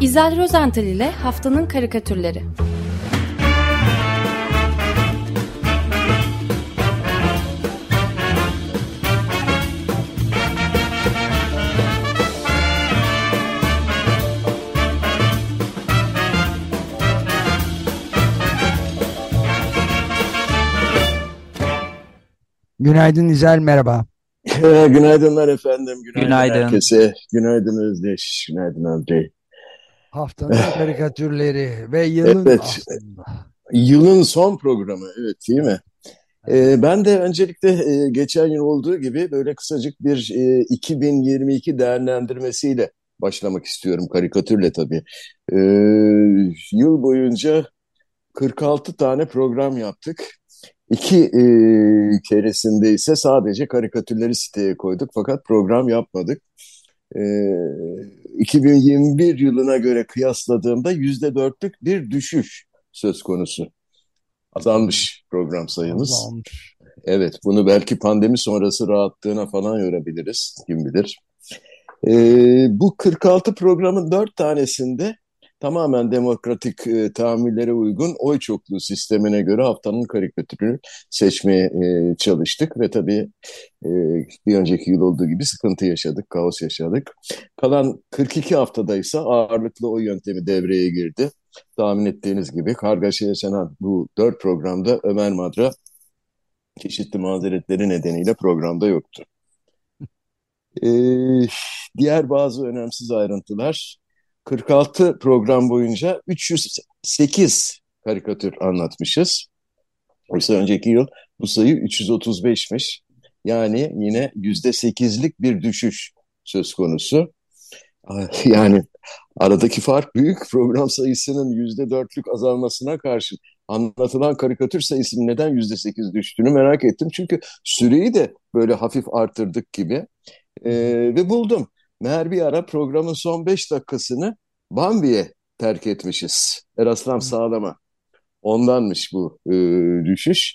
İzel Rozental ile Haftanın Karikatürleri Günaydın İzel, merhaba. Günaydınlar efendim. Günaydın, Günaydın. herkese. Günaydın Özdeş. Günaydın Andrei. Haftanın karikatürleri ve yılın Evet. aslında. Yılın son programı. Evet değil mi? Ee, ben de öncelikle e, geçen yıl olduğu gibi böyle kısacık bir e, 2022 değerlendirmesiyle başlamak istiyorum. Karikatürle tabii. Ee, yıl boyunca 46 tane program yaptık. İki e, keresinde ise sadece karikatürleri siteye koyduk fakat program yapmadık. E, 2021 yılına göre kıyasladığımda yüzde dörtlük bir düşüş söz konusu. Azalmış program sayımız. Azalmış. Evet, bunu belki pandemi sonrası rahatlığına falan yorabiliriz, kim bilir. E, bu 46 programın 4 tanesinde tamamen demokratik e, tahammüllere uygun oy çokluğu sistemine göre haftanın karikatürünü seçmeye e, çalıştık ve tabii e, bir önceki yıl olduğu gibi sıkıntı yaşadık, kaos yaşadık. Kalan 42 haftada ise ağırlıklı oy yöntemi devreye girdi. Tahmin ettiğiniz gibi kargaşa yaşanan bu dört programda Ömer Madra çeşitli mazeretleri nedeniyle programda yoktu. E, diğer bazı önemsiz ayrıntılar 46 program boyunca 308 karikatür anlatmışız. Oysa önceki yıl bu sayı 335'miş. Yani yine %8'lik bir düşüş söz konusu. Yani aradaki fark büyük. Program sayısının %4'lük azalmasına karşın anlatılan karikatür sayısının neden %8 düştüğünü merak ettim. Çünkü süreyi de böyle hafif arttırdık gibi. Ee, ve buldum. Meğer bir ara programın son 5 dakikasını Bambi'ye terk etmişiz. Eraslam Sağlam'a. Ondanmış bu e, düşüş.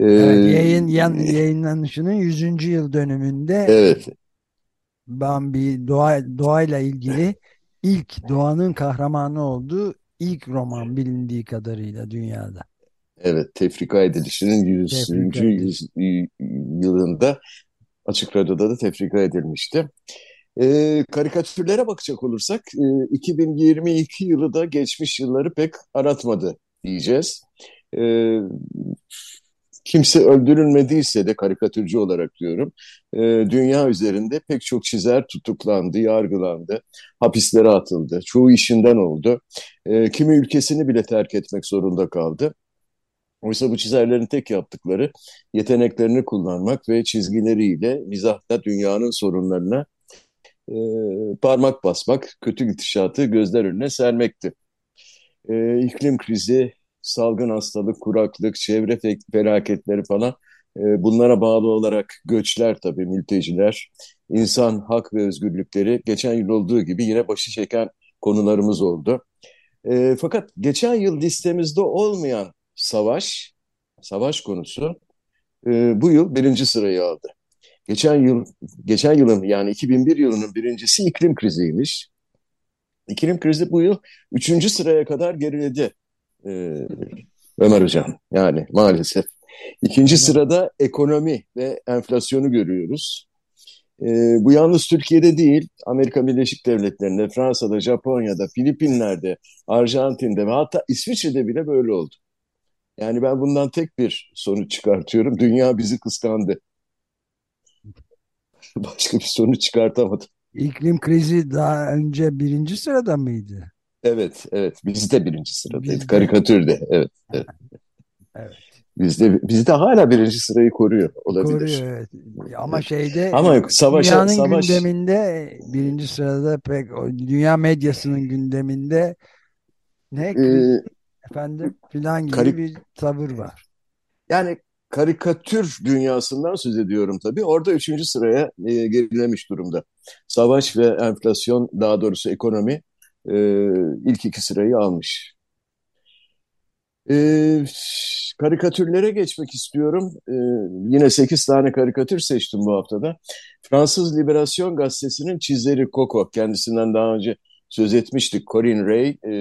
Ee, Evet, yayın, yan, yayınlanışının 100. yıl dönümünde evet, Bambi doğa, doğayla ilgili ilk doğanın kahramanı olduğu ilk roman bilindiği kadarıyla dünyada. evet. Tefrika edilişinin 100. Tefrika yılında Açık Radyo'da da tefrika edilmişti. Ee, karikatürlere bakacak olursak e, 2022 yılı da geçmiş yılları pek aratmadı diyeceğiz. Ee, kimse öldürülmediyse de karikatürcü olarak diyorum, e, dünya üzerinde pek çok çizer tutuklandı, yargılandı, hapislere atıldı, çoğu işinden oldu. E, kimi ülkesini bile terk etmek zorunda kaldı. Oysa bu çizerlerin tek yaptıkları yeteneklerini kullanmak ve çizgileriyle mizahla dünyanın sorunlarına e, parmak basmak, kötü gidişatı gözler önüne sermekti. E, iklim krizi, salgın hastalık, kuraklık, çevre fe- felaketleri falan e, bunlara bağlı olarak göçler tabii, mülteciler, insan hak ve özgürlükleri geçen yıl olduğu gibi yine başı çeken konularımız oldu. E, fakat geçen yıl listemizde olmayan savaş, savaş konusu e, bu yıl birinci sırayı aldı. Geçen yıl, geçen yılın yani 2001 yılının birincisi iklim kriziymiş. İklim krizi bu yıl üçüncü sıraya kadar geriledi e, Ömer Hocam. Yani maalesef. İkinci sırada ekonomi ve enflasyonu görüyoruz. E, bu yalnız Türkiye'de değil, Amerika Birleşik Devletleri'nde, Fransa'da, Japonya'da, Filipinler'de, Arjantin'de ve hatta İsviçre'de bile böyle oldu. Yani ben bundan tek bir sonuç çıkartıyorum. Dünya bizi kıskandı. Başka bir sonuç çıkartamadım. İklim krizi daha önce birinci sırada mıydı? Evet, evet. Biz de birinci sıradaydık. Bizde. Karikatürde. Evet, evet. Evet. Bizde, bizde hala birinci sırayı koruyor olabilir. Koruyor evet. Ama şeyde Ama savaşa, dünyanın savaş, gündeminde birinci sırada pek dünya medyasının gündeminde ne e, efendim filan gibi karik- bir tavır var. yani karikatür dünyasından söz ediyorum tabii. Orada üçüncü sıraya e, gerilemiş durumda. Savaş ve enflasyon, daha doğrusu ekonomi e, ilk iki sırayı almış. E, karikatürlere geçmek istiyorum. E, yine sekiz tane karikatür seçtim bu haftada. Fransız Liberasyon Gazetesi'nin çizeri Coco, kendisinden daha önce söz etmiştik. Corinne Ray e,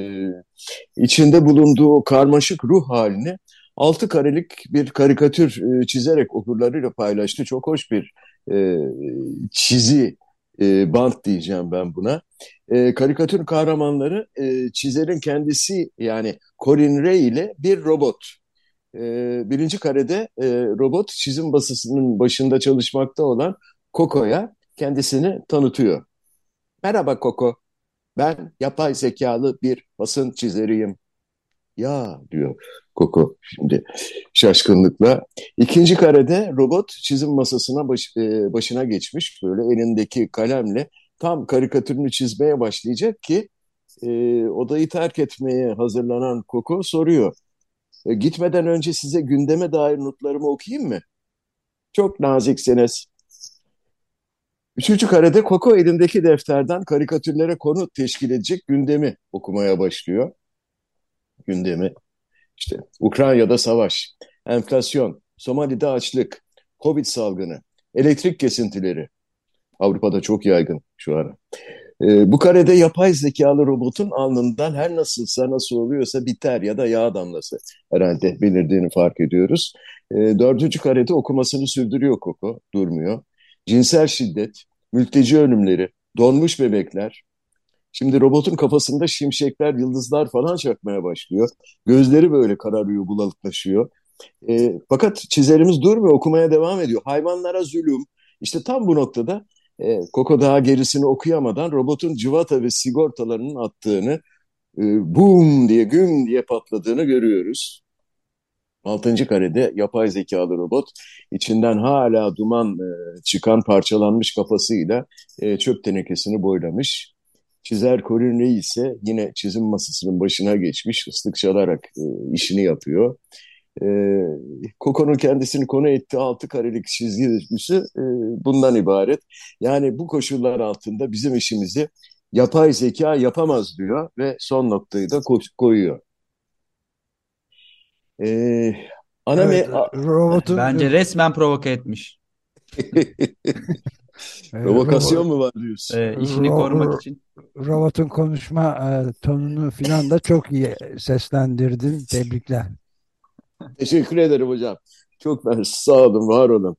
içinde bulunduğu karmaşık ruh halini altı karelik bir karikatür e, çizerek okurlarıyla paylaştı. Çok hoş bir e, çizi e, bant diyeceğim ben buna. E, karikatür kahramanları e, çizerin kendisi yani Corinne Ray ile bir robot. E, birinci karede e, robot çizim basısının başında çalışmakta olan Coco'ya kendisini tanıtıyor. Merhaba Coco, ben yapay zekalı bir basın çizeriyim. Ya diyor Coco şimdi şaşkınlıkla. İkinci karede robot çizim masasına baş, e, başına geçmiş böyle elindeki kalemle tam karikatürünü çizmeye başlayacak ki e, odayı terk etmeye hazırlanan Coco soruyor. E, gitmeden önce size gündeme dair notlarımı okuyayım mı? Çok naziksiniz. Üçüncü karede Koko elindeki defterden karikatürlere konu teşkil edecek gündemi okumaya başlıyor. Gündemi işte Ukrayna'da savaş, enflasyon, Somali'de açlık, Covid salgını, elektrik kesintileri. Avrupa'da çok yaygın şu ara. Ee, bu karede yapay zekalı robotun alnından her nasılsa nasıl oluyorsa biter ya da yağ damlası herhalde belirdiğini fark ediyoruz. Ee, dördüncü karede okumasını sürdürüyor Koko, durmuyor cinsel şiddet, mülteci ölümleri, donmuş bebekler. Şimdi robotun kafasında şimşekler, yıldızlar falan çakmaya başlıyor. Gözleri böyle kararıyor, bulanıklaşıyor. E, fakat çizerimiz durmuyor, okumaya devam ediyor. Hayvanlara zulüm. İşte tam bu noktada e, Koko daha gerisini okuyamadan robotun cıvata ve sigortalarının attığını, e, boom diye, güm diye patladığını görüyoruz. Altıncı karede yapay zekalı robot içinden hala duman e, çıkan parçalanmış kafasıyla e, çöp tenekesini boylamış. Çizer Corin Ray ise yine çizim masasının başına geçmiş ıslık çalarak e, işini yapıyor. E, Koko'nun kendisini konu ettiği altı karelik çizgi dizisi e, bundan ibaret. Yani bu koşullar altında bizim işimizi yapay zeka yapamaz diyor ve son noktayı da koyuyor. Ee, ana evet, robotun... Bence resmen provoke etmiş. Provokasyon mu var diyorsun? Ee, işini Ro korumak için. Robotun konuşma e, tonunu filan da çok iyi seslendirdin. Tebrikler. Teşekkür ederim hocam. Çok ben sağ olun, var olun.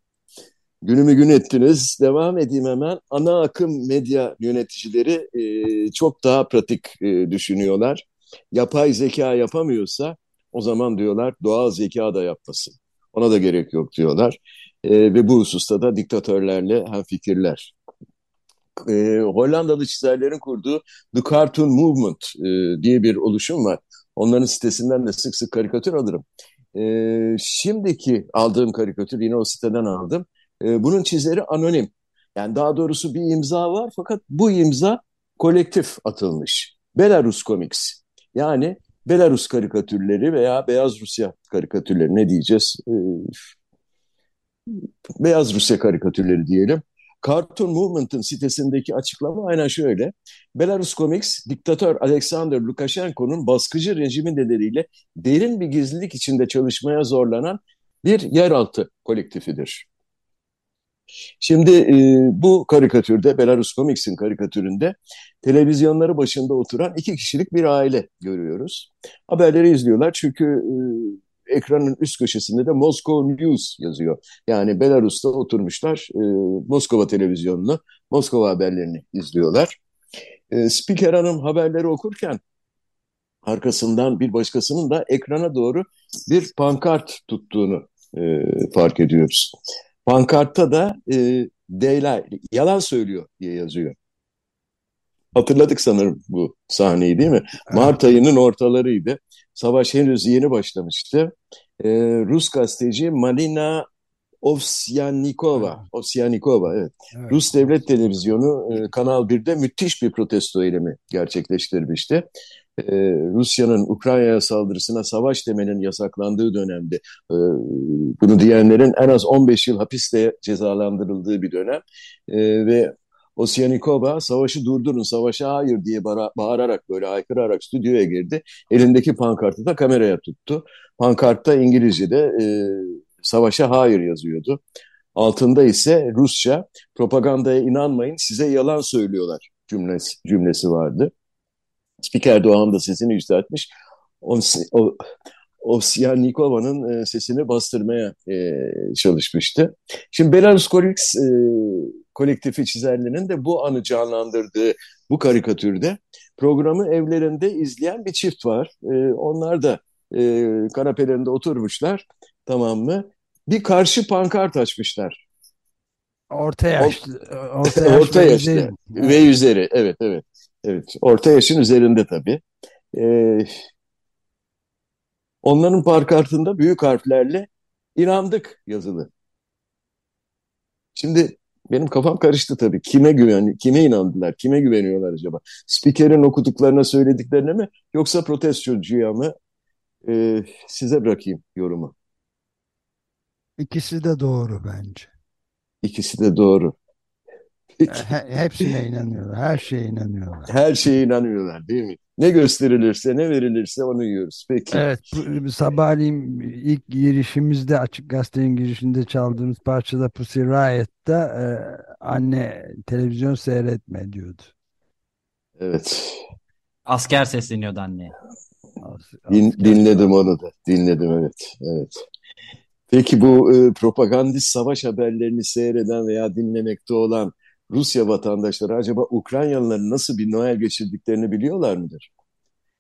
Günümü gün ettiniz. Devam edeyim hemen. Ana akım medya yöneticileri e, çok daha pratik e, düşünüyorlar. Yapay zeka yapamıyorsa o zaman diyorlar doğal zeka da yapmasın. Ona da gerek yok diyorlar. E, ve bu hususta da diktatörlerle hemfikirler. E, Hollandalı çizerlerin kurduğu The Cartoon Movement e, diye bir oluşum var. Onların sitesinden de sık sık karikatür alırım. E, şimdiki aldığım karikatür yine o siteden aldım. E, bunun çizeri anonim. Yani daha doğrusu bir imza var fakat bu imza kolektif atılmış. Belarus Comics. Yani Belarus karikatürleri veya Beyaz Rusya karikatürleri ne diyeceğiz? Ee, Beyaz Rusya karikatürleri diyelim. Cartoon Movement'ın sitesindeki açıklama aynen şöyle. Belarus Comics, diktatör Alexander Lukashenko'nun baskıcı rejimi nedeniyle derin bir gizlilik içinde çalışmaya zorlanan bir yeraltı kolektifidir. Şimdi e, bu karikatürde, Belarus Comics'in karikatüründe televizyonları başında oturan iki kişilik bir aile görüyoruz. Haberleri izliyorlar çünkü e, ekranın üst köşesinde de Moscow News yazıyor. Yani Belarus'ta oturmuşlar e, Moskova televizyonunu, Moskova haberlerini izliyorlar. E, Spiker Hanım haberleri okurken arkasından bir başkasının da ekrana doğru bir pankart tuttuğunu e, fark ediyoruz. Pankartta da e, Deyla yalan söylüyor diye yazıyor. Hatırladık sanırım bu sahneyi değil mi? Mart ayının ortalarıydı. Savaş henüz yeni başlamıştı. Ee, Rus gazeteci Malina Ovsyannikova, Ovsyannikova evet. evet. Rus Devlet Televizyonu e, Kanal 1'de müthiş bir protesto eylemi gerçekleştirmişti e, Rusya'nın Ukrayna'ya saldırısına savaş demenin yasaklandığı dönemde e, bunu diyenlerin en az 15 yıl hapiste cezalandırıldığı bir dönem e, ve Osyanikova savaşı durdurun, savaşa hayır diye bağırarak böyle haykırarak stüdyoya girdi. Elindeki pankartı da kameraya tuttu. Pankartta İngilizce'de e, savaşa hayır yazıyordu. Altında ise Rusça propagandaya inanmayın size yalan söylüyorlar cümlesi, cümlesi vardı. Spiker Doğan da sesini yükseltmiş. Ovsyannikova'nın e, sesini bastırmaya e, çalışmıştı. Şimdi Belarus Koleks e, kolektifi çizerlerinin de bu anı canlandırdığı bu karikatürde programı evlerinde izleyen bir çift var. E, onlar da e, kanapelerinde oturmuşlar tamam mı? Bir karşı pankart açmışlar. Orta yaşlı. Orta, yaş orta yaşlı ve, ve üzeri. Evet, evet. Evet, orta yaşın üzerinde tabii. Ee, onların pankartında büyük harflerle inandık yazılı. Şimdi benim kafam karıştı tabii. Kime güven, kime inandılar, kime güveniyorlar acaba? Spikerin okuduklarına, söylediklerine mi yoksa protestocuya mı? Ee, size bırakayım yorumu. İkisi de doğru bence. İkisi de doğru. He, hepsine inanıyorlar. Her şeye inanıyorlar. Her şeye inanıyorlar değil mi? Ne gösterilirse, ne verilirse onu yiyoruz. Peki. Evet, sabahleyin ilk girişimizde Açık Gazete'nin girişinde çaldığımız parçada Pussy Riot'ta e, anne televizyon seyretme diyordu. Evet. Asker sesleniyordu anneye. Din, dinledim onu da. Dinledim evet. Evet. Peki bu e, propagandist savaş haberlerini seyreden veya dinlemekte olan Rusya vatandaşları acaba Ukraynalıların nasıl bir Noel geçirdiklerini biliyorlar mıdır?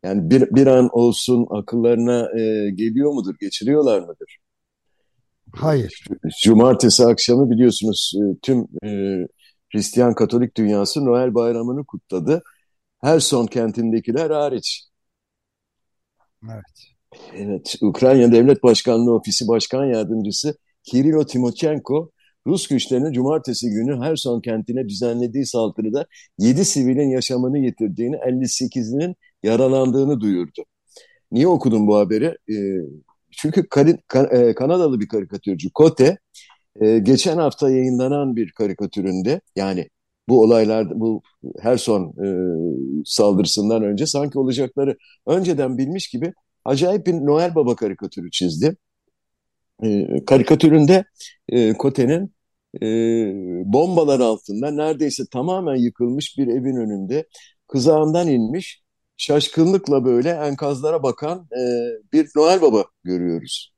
Yani bir, bir an olsun akıllarına e, geliyor mudur, geçiriyorlar mıdır? Hayır. Cumartesi akşamı biliyorsunuz e, tüm e, Hristiyan Katolik dünyası Noel bayramını kutladı. Her son kentindekiler hariç. Evet. Evet, Ukrayna Devlet Başkanlığı Ofisi Başkan Yardımcısı Kirilo Timochenko, Rus güçlerinin cumartesi günü Herson kentine düzenlediği saldırıda 7 sivilin yaşamını yitirdiğini, 58'inin yaralandığını duyurdu. Niye okudum bu haberi? E, çünkü e, Kanadalı bir karikatürcü Kote, e, geçen hafta yayınlanan bir karikatüründe, yani bu olaylar, bu Herson e, saldırısından önce sanki olacakları önceden bilmiş gibi acayip bir Noel Baba karikatürü çizdi. E, karikatüründe e, Kote'nin e, bombalar altında neredeyse tamamen yıkılmış bir evin önünde kızağından inmiş şaşkınlıkla böyle enkazlara bakan e, bir Noel Baba görüyoruz.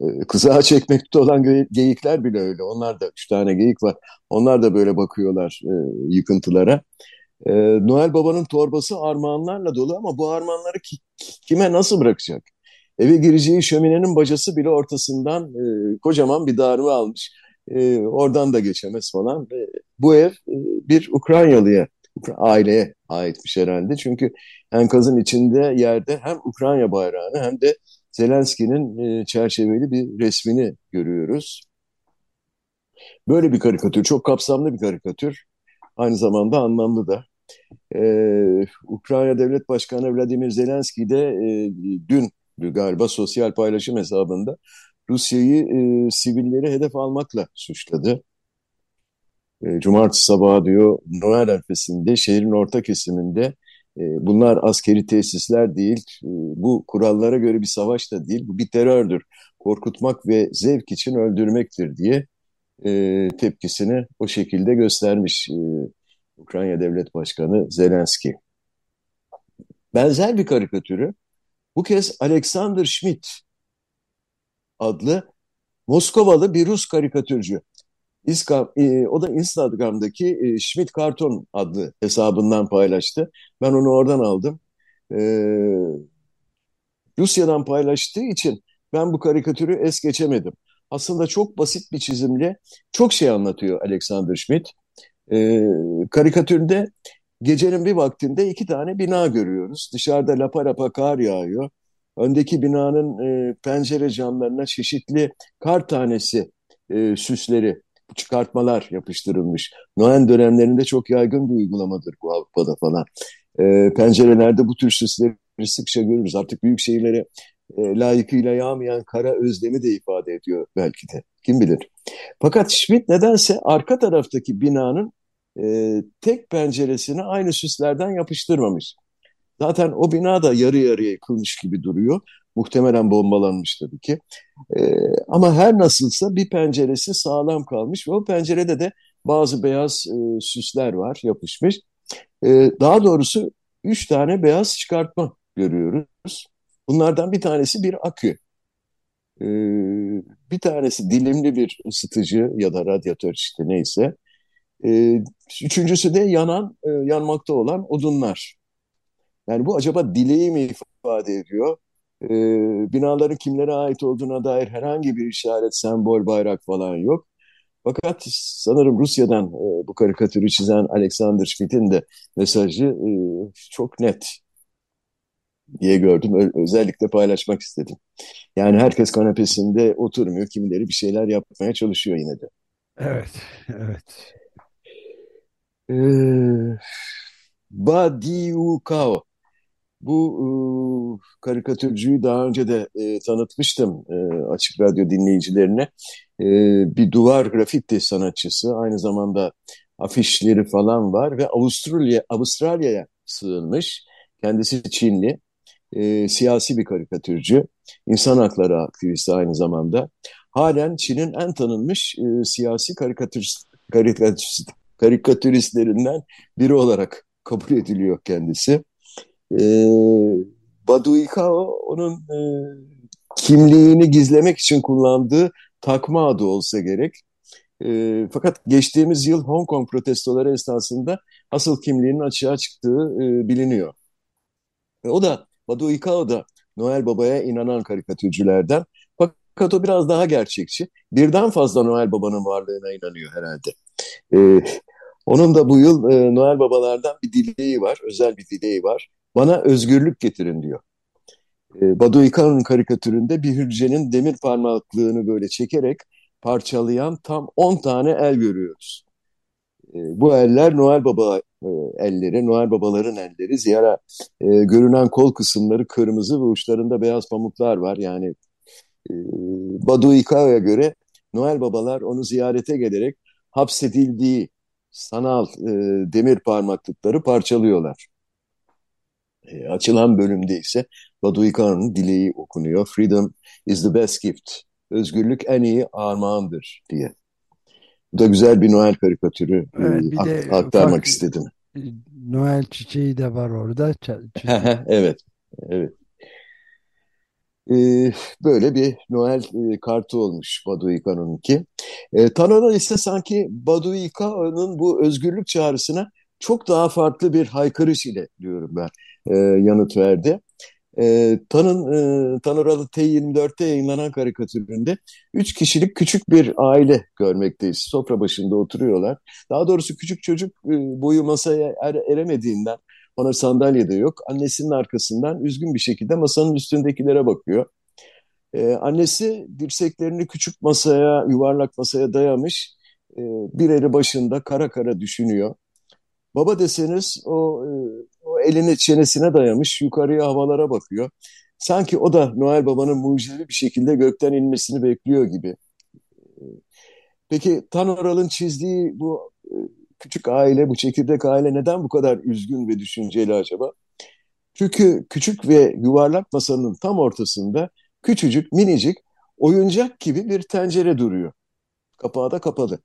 E, kızağa çekmekte olan geyikler bile öyle. Onlar da üç tane geyik var. Onlar da böyle bakıyorlar e, yıkıntılara. E, Noel Baba'nın torbası armağanlarla dolu ama bu armağanları ki, kime nasıl bırakacak? Eve gireceği şöminenin bacası bile ortasından e, kocaman bir darbe almış. E, oradan da geçemez falan. E, bu ev e, bir Ukraynalıya, aileye aitmiş herhalde. Çünkü enkazın içinde yerde hem Ukrayna bayrağını hem de Zelenski'nin e, çerçeveli bir resmini görüyoruz. Böyle bir karikatür, çok kapsamlı bir karikatür. Aynı zamanda anlamlı da. Ee, Ukrayna Devlet Başkanı Vladimir Zelenski de e, dün galiba sosyal paylaşım hesabında Rusya'yı e, sivilleri hedef almakla suçladı. E, Cumartesi sabahı diyor Noel arifesinde şehrin orta kesiminde e, bunlar askeri tesisler değil, e, bu kurallara göre bir savaş da değil, bu bir terördür. Korkutmak ve zevk için öldürmektir diye e, tepkisini o şekilde göstermiş e, Ukrayna Devlet Başkanı Zelenski. Benzer bir karikatürü bu kez Alexander Schmidt adlı Moskovalı bir Rus karikatürcü. İska, e, o da Instagram'daki e, Schmidt Karton adlı hesabından paylaştı. Ben onu oradan aldım. E, Rusya'dan paylaştığı için ben bu karikatürü es geçemedim. Aslında çok basit bir çizimle çok şey anlatıyor Alexander Schmidt. E, karikatürde Gecenin bir vaktinde iki tane bina görüyoruz. Dışarıda lapa lapa kar yağıyor. Öndeki binanın e, pencere camlarına çeşitli kar tanesi e, süsleri, çıkartmalar yapıştırılmış. Noel dönemlerinde çok yaygın bir uygulamadır bu Avrupa'da falan. E, pencerelerde bu tür süsleri sıkça görürüz. Artık büyük şehirlere e, layıkıyla yağmayan kara özlemi de ifade ediyor belki de. Kim bilir. Fakat Schmidt nedense arka taraftaki binanın e, tek penceresini aynı süslerden yapıştırmamış. Zaten o bina da yarı yarıya yıkılmış gibi duruyor. Muhtemelen bombalanmış tabii ki. E, ama her nasılsa bir penceresi sağlam kalmış ve o pencerede de bazı beyaz e, süsler var yapışmış. E, daha doğrusu üç tane beyaz çıkartma görüyoruz. Bunlardan bir tanesi bir akü. Ee, bir tanesi dilimli bir ısıtıcı ya da radyatör işte neyse. Ee, üçüncüsü de yanan, e, yanmakta olan odunlar. Yani bu acaba dileği mi ifade ediyor? Ee, binaların kimlere ait olduğuna dair herhangi bir işaret, sembol, bayrak falan yok. Fakat sanırım Rusya'dan e, bu karikatürü çizen Alexander Schmidt'in de mesajı e, çok net diye gördüm. Özellikle paylaşmak istedim. Yani herkes kanepesinde oturmuyor. Kimileri bir şeyler yapmaya çalışıyor yine de. Evet, evet. Ee, Badiou Kao. Bu e, karikatürcüyü daha önce de e, tanıtmıştım e, Açık Radyo dinleyicilerine. E, bir duvar grafiti sanatçısı. Aynı zamanda afişleri falan var ve Avustralya Avustralya'ya sığınmış. Kendisi Çinli e, siyasi bir karikatürcü, insan hakları aktivisti aynı zamanda. Halen Çin'in en tanınmış e, siyasi karikatürist, karikatürist, karikatüristlerinden biri olarak kabul ediliyor kendisi. E, Badu Ikao onun e, kimliğini gizlemek için kullandığı takma adı olsa gerek. E, fakat geçtiğimiz yıl Hong Kong protestoları esnasında asıl kimliğinin açığa çıktığı e, biliniyor. E, o da Badu Ikao da Noel Baba'ya inanan karikatürcülerden. Fakat o biraz daha gerçekçi. Birden fazla Noel Baba'nın varlığına inanıyor herhalde. Ee, onun da bu yıl e, Noel Babalardan bir dileği var, özel bir dileği var. Bana özgürlük getirin diyor. Ee, Badu Ikao'nun karikatüründe bir hücrenin demir parmaklığını böyle çekerek parçalayan tam 10 tane el görüyoruz. Ee, bu eller Noel Baba e, elleri, Noel Babaların elleri. Ziyara e, görünen kol kısımları kırmızı ve uçlarında beyaz pamuklar var. Yani e, Badu Ikao'ya göre Noel Babalar onu ziyarete gelerek hapsedildiği sanal e, demir parmaklıkları parçalıyorlar. E, açılan bölümde ise Badu Ikao'nun dileği okunuyor. Freedom is the best gift. Özgürlük en iyi armağandır diye. Bu da güzel bir Noel karikatürü evet, bir ak de aktarmak ufak, istedim. Noel çiçeği de var orada. evet, evet. Ee, böyle bir Noel e, kartı olmuş Baduika'nınki. E, Tanrı ise sanki Baduika'nın bu özgürlük çağrısına çok daha farklı bir haykırış ile diyorum ben e, yanıt verdi. E, Tan'ın e, Tanıralı T24'te yayınlanan karikatüründe üç kişilik küçük bir aile görmekteyiz. Sofra başında oturuyorlar. Daha doğrusu küçük çocuk e, boyu masaya er, eremediğinden ona sandalye de yok. Annesinin arkasından üzgün bir şekilde masanın üstündekilere bakıyor. E, annesi dirseklerini küçük masaya, yuvarlak masaya dayamış. E, bir eli başında kara kara düşünüyor. Baba deseniz o, e, o elini çenesine dayamış yukarıya havalara bakıyor. Sanki o da Noel Baba'nın mucizevi bir şekilde gökten inmesini bekliyor gibi. Peki Tanoral'ın çizdiği bu e, küçük aile, bu çekirdek aile neden bu kadar üzgün ve düşünceli acaba? Çünkü küçük ve yuvarlak masanın tam ortasında küçücük, minicik, oyuncak gibi bir tencere duruyor. Kapağı da kapalı.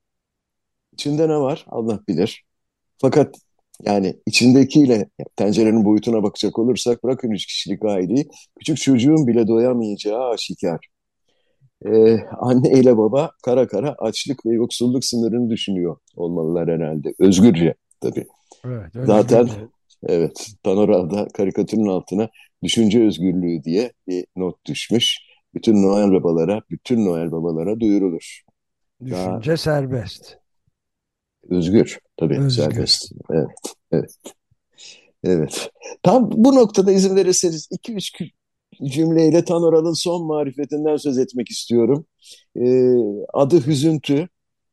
İçinde ne var Allah bilir. Fakat yani içindekiyle tencerenin boyutuna bakacak olursak bırakın üç kişilik aileyi küçük çocuğun bile doyamayacağı aşikar. Ee, anne ile baba kara kara açlık ve yoksulluk sınırını düşünüyor olmalılar herhalde. Özgürce tabii. Evet, Zaten evet Panora'da karikatürün altına düşünce özgürlüğü diye bir not düşmüş. Bütün Noel babalara, bütün Noel babalara duyurulur. Düşünce Daha... serbest. Özgür tabii Özgür. serbest. Evet, evet. Evet. Tam bu noktada izin verirseniz iki üç cümleyle Tanoral'ın son marifetinden söz etmek istiyorum. Ee, adı Hüzüntü.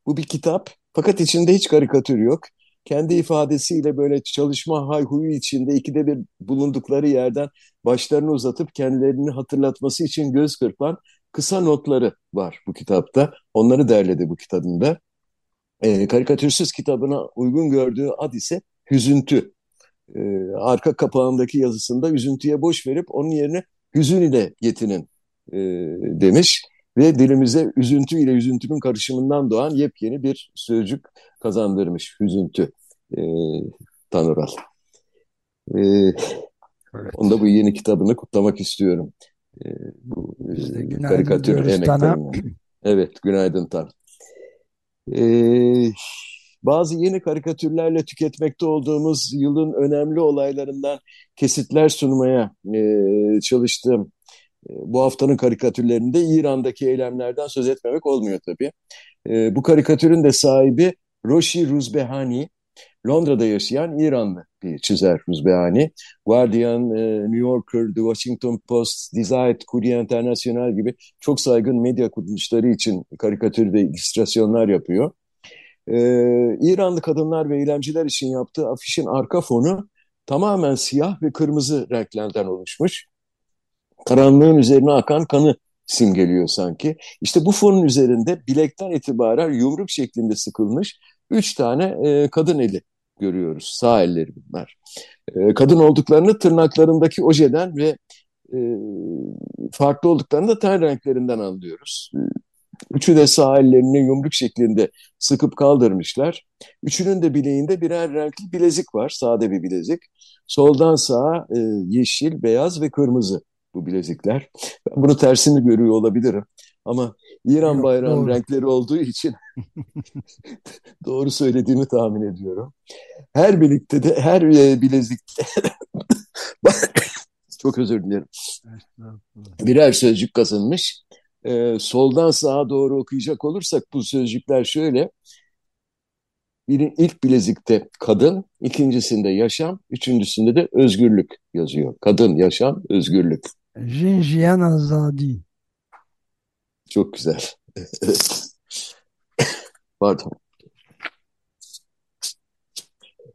Bu bir kitap fakat içinde hiç karikatür yok. Kendi ifadesiyle böyle çalışma hayhuyu içinde ikide bir bulundukları yerden başlarını uzatıp kendilerini hatırlatması için göz kırpan kısa notları var bu kitapta. Onları derledi bu kitabında e, karikatürsüz kitabına uygun gördüğü ad ise hüzüntü. E, arka kapağındaki yazısında üzüntüye boş verip onun yerine hüzün ile yetinin e, demiş ve dilimize üzüntü ile üzüntünün karışımından doğan yepyeni bir sözcük kazandırmış hüzüntü e, Tanrıral. Ee, evet. Onda bu yeni kitabını kutlamak istiyorum. Ee, bu e, karikatür emeklerini. Evet, günaydın Tan. Ee, bazı yeni karikatürlerle tüketmekte olduğumuz yılın önemli olaylarından kesitler sunmaya e, çalıştım. E, bu haftanın karikatürlerinde İran'daki eylemlerden söz etmemek olmuyor tabii. E, bu karikatürün de sahibi Roshi Ruzbehani, Londra'da yaşayan İranlı bir çizer Ruzbehani. Guardian, e, New Yorker, The Washington Post, Desired, Courier International gibi çok saygın medya kuruluşları için karikatür ve illüstrasyonlar yapıyor. Ee, İranlı kadınlar ve eylemciler için yaptığı afişin arka fonu tamamen siyah ve kırmızı renklerden oluşmuş. Karanlığın üzerine akan kanı simgeliyor sanki. İşte bu fonun üzerinde bilekten itibaren yumruk şeklinde sıkılmış üç tane e, kadın eli görüyoruz. Sağ elleri bunlar. E, kadın olduklarını tırnaklarındaki ojeden ve e, farklı olduklarını da ten renklerinden anlıyoruz. Üçü de sağ ellerini yumruk şeklinde sıkıp kaldırmışlar. Üçünün de bileğinde birer renkli bilezik var, sade bir bilezik. Soldan sağa e, yeşil, beyaz ve kırmızı bu bilezikler. Ben bunu tersini görüyor olabilirim. Ama İran bayrağının renkleri olduğu için doğru söylediğimi tahmin ediyorum. Her birlikte de her e, bilezikte çok özür dilerim. Birer sözcük kazınmış e, soldan sağa doğru okuyacak olursak bu sözcükler şöyle. Birin ilk bilezikte kadın, ikincisinde yaşam, üçüncüsünde de özgürlük yazıyor. Kadın, yaşam, özgürlük. Jinjiyan Azadi. Çok güzel. Pardon.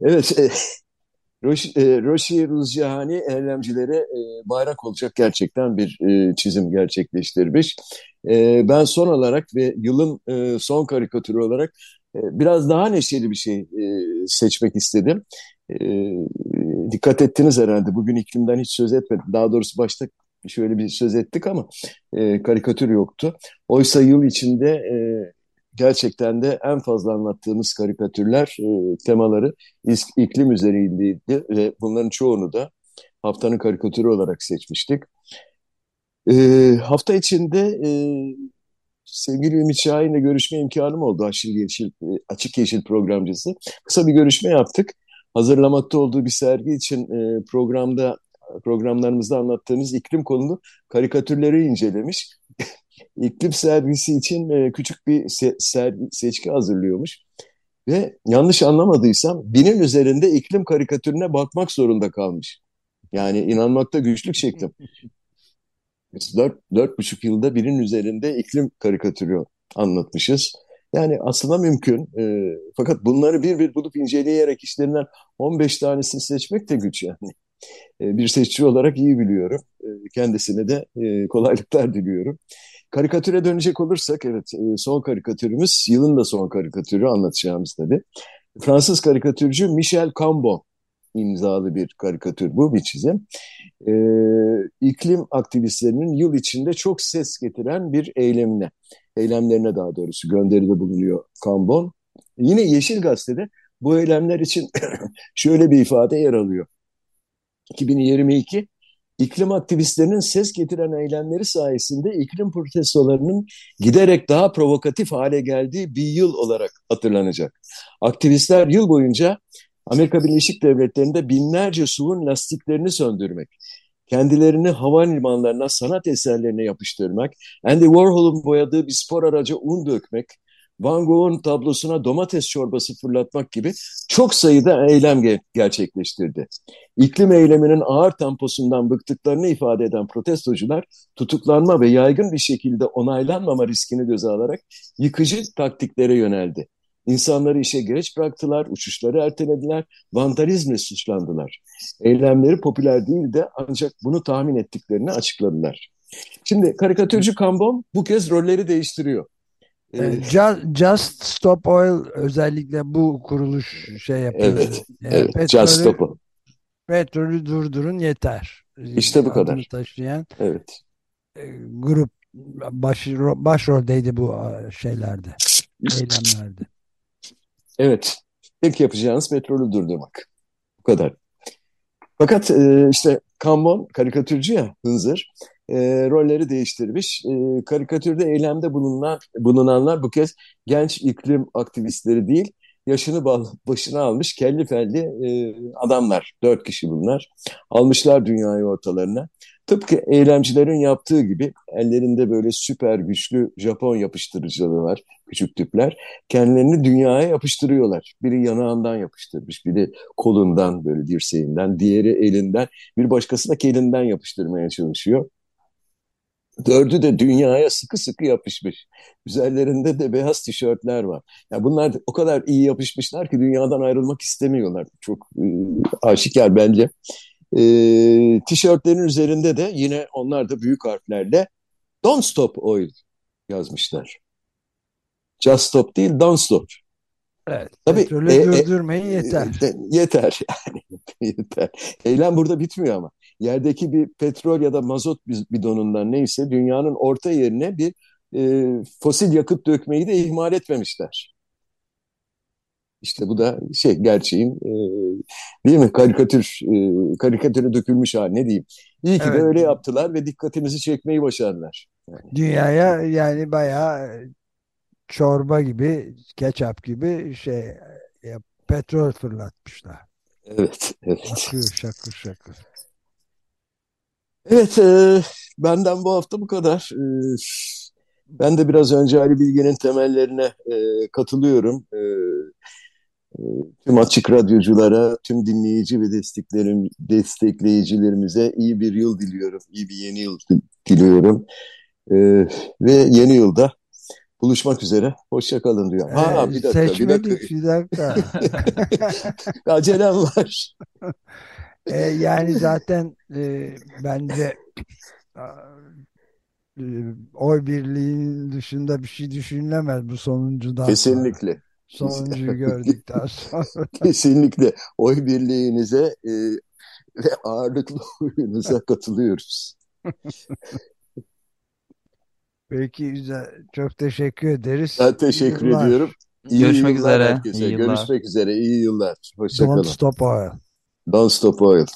Evet, e, Roş, e, Roşi Ruzcihani eylemcilere e, bayrak olacak gerçekten bir e, çizim gerçekleştirmiş. E, ben son olarak ve yılın e, son karikatürü olarak e, biraz daha neşeli bir şey e, seçmek istedim. E, dikkat ettiniz herhalde bugün iklimden hiç söz etmedim. Daha doğrusu başta şöyle bir söz ettik ama e, karikatür yoktu. Oysa yıl içinde e, gerçekten de en fazla anlattığımız karikatürler e, temaları iklim üzerindeydi ve bunların çoğunu da haftanın karikatürü olarak seçmiştik. E, hafta içinde e, sevgili Ümit Şahin'le görüşme imkanım oldu. Aşil Yeşil, e, Açık Yeşil programcısı. Kısa bir görüşme yaptık. Hazırlamakta olduğu bir sergi için e, programda programlarımızda anlattığımız iklim konulu karikatürleri incelemiş iklim sergisi için e, küçük bir se sergi, seçki hazırlıyormuş. Ve yanlış anlamadıysam binin üzerinde iklim karikatürüne bakmak zorunda kalmış. Yani inanmakta güçlük çektim. Dört, dört buçuk yılda birinin üzerinde iklim karikatürü anlatmışız. Yani aslında mümkün. E, fakat bunları bir bir bulup inceleyerek işlerinden 15 tanesini seçmek de güç yani. E, bir seçici olarak iyi biliyorum. E, kendisine de e, kolaylıklar diliyorum. Karikatüre dönecek olursak evet e, son karikatürümüz yılın da son karikatürü anlatacağımız tabii. Fransız karikatürcü Michel Cambon imzalı bir karikatür bu bir çizim. Ee, iklim aktivistlerinin yıl içinde çok ses getiren bir eylemine, eylemlerine daha doğrusu gönderide bulunuyor Cambon. Yine Yeşil Gazete'de bu eylemler için şöyle bir ifade yer alıyor. 2022 iklim aktivistlerinin ses getiren eylemleri sayesinde iklim protestolarının giderek daha provokatif hale geldiği bir yıl olarak hatırlanacak. Aktivistler yıl boyunca Amerika Birleşik Devletleri'nde binlerce suyun lastiklerini söndürmek, kendilerini havalimanlarına sanat eserlerine yapıştırmak, Andy Warhol'un boyadığı bir spor araca un dökmek, Van Gogh'un tablosuna domates çorbası fırlatmak gibi çok sayıda eylem ge gerçekleştirdi. İklim eyleminin ağır temposundan bıktıklarını ifade eden protestocular tutuklanma ve yaygın bir şekilde onaylanmama riskini göze alarak yıkıcı taktiklere yöneldi. İnsanları işe geç bıraktılar, uçuşları ertelediler, vandalizmle suçlandılar. Eylemleri popüler değil de ancak bunu tahmin ettiklerini açıkladılar. Şimdi karikatürcü Kambon bu kez rolleri değiştiriyor. Ee, just, Just Stop Oil özellikle bu kuruluş şey yapıyor. Evet, yani evet petrolü, Just Stop Oil. Petrolü durdurun yeter. İşte bu kadar. taşıyan evet. E, grup baş, başroldeydi bu şeylerde, eylemlerde. Evet. Tek yapacağınız petrolü durdurmak. Bu kadar. Fakat e, işte Kambon karikatürcü ya Hınzır e, rolleri değiştirmiş. E, karikatürde eylemde bulunan, bulunanlar bu kez genç iklim aktivistleri değil yaşını başına almış kelli felli e, adamlar. Dört kişi bunlar. Almışlar dünyayı ortalarına. Tıpkı eylemcilerin yaptığı gibi ellerinde böyle süper güçlü Japon yapıştırıcıları var, küçük tüpler. Kendilerini dünyaya yapıştırıyorlar. Biri yanağından yapıştırmış, biri kolundan böyle dirseğinden, diğeri elinden, bir başkası da elinden yapıştırmaya çalışıyor. Dördü de dünyaya sıkı sıkı yapışmış. Üzerlerinde de beyaz tişörtler var. Ya bunlar o kadar iyi yapışmışlar ki dünyadan ayrılmak istemiyorlar. Çok e, aşikar bence. E, tişörtlerin üzerinde de yine onlar da büyük harflerle Don't Stop Oil yazmışlar. Just Stop değil, Don't Stop. Evet, Tabii, petrolü e, e durdurmayın yeter. E, yeter yani yeter. Eylem burada bitmiyor ama. Yerdeki bir petrol ya da mazot bidonundan neyse dünyanın orta yerine bir e, fosil yakıt dökmeyi de ihmal etmemişler. İşte bu da şey gerçeğin e, değil mi karikatür e, karikatüre dökülmüş hali ne diyeyim. İyi ki evet. de öyle yaptılar ve dikkatimizi çekmeyi başardılar. Yani. Dünyaya yani bayağı çorba gibi, ketçap gibi şey ya, petrol fırlatmışlar. Evet, evet. Şakır şakır şakır. Evet, e, benden bu hafta bu kadar. E, ben de biraz önce Ali Bilge'nin temellerine e, katılıyorum. E, e, tüm açık radyoculara, tüm dinleyici ve desteklerim, destekleyicilerimize iyi bir yıl diliyorum. İyi bir yeni yıl diliyorum. E, ve yeni yılda buluşmak üzere. Hoşçakalın diyor. Ee, ha bir dakika. Seçmedik bir dakika. Bir dakika. Acelem var. e, yani zaten e, bence e, oy birliğinin dışında bir şey düşünülemez bu sonuncudan Kesinlikle. Sonra. Sonuncuyu gördükten sonra. Kesinlikle oy birliğinize e, ve ağırlıklı oyunuza katılıyoruz. Peki güzel. Çok teşekkür ederiz. Ben teşekkür İyi ediyorum. İyi Görüşmek üzere. İyi yıllar. Görüşmek üzere. İyi yıllar. Hoşçakalın. Don't stop oil. Don't stop oil.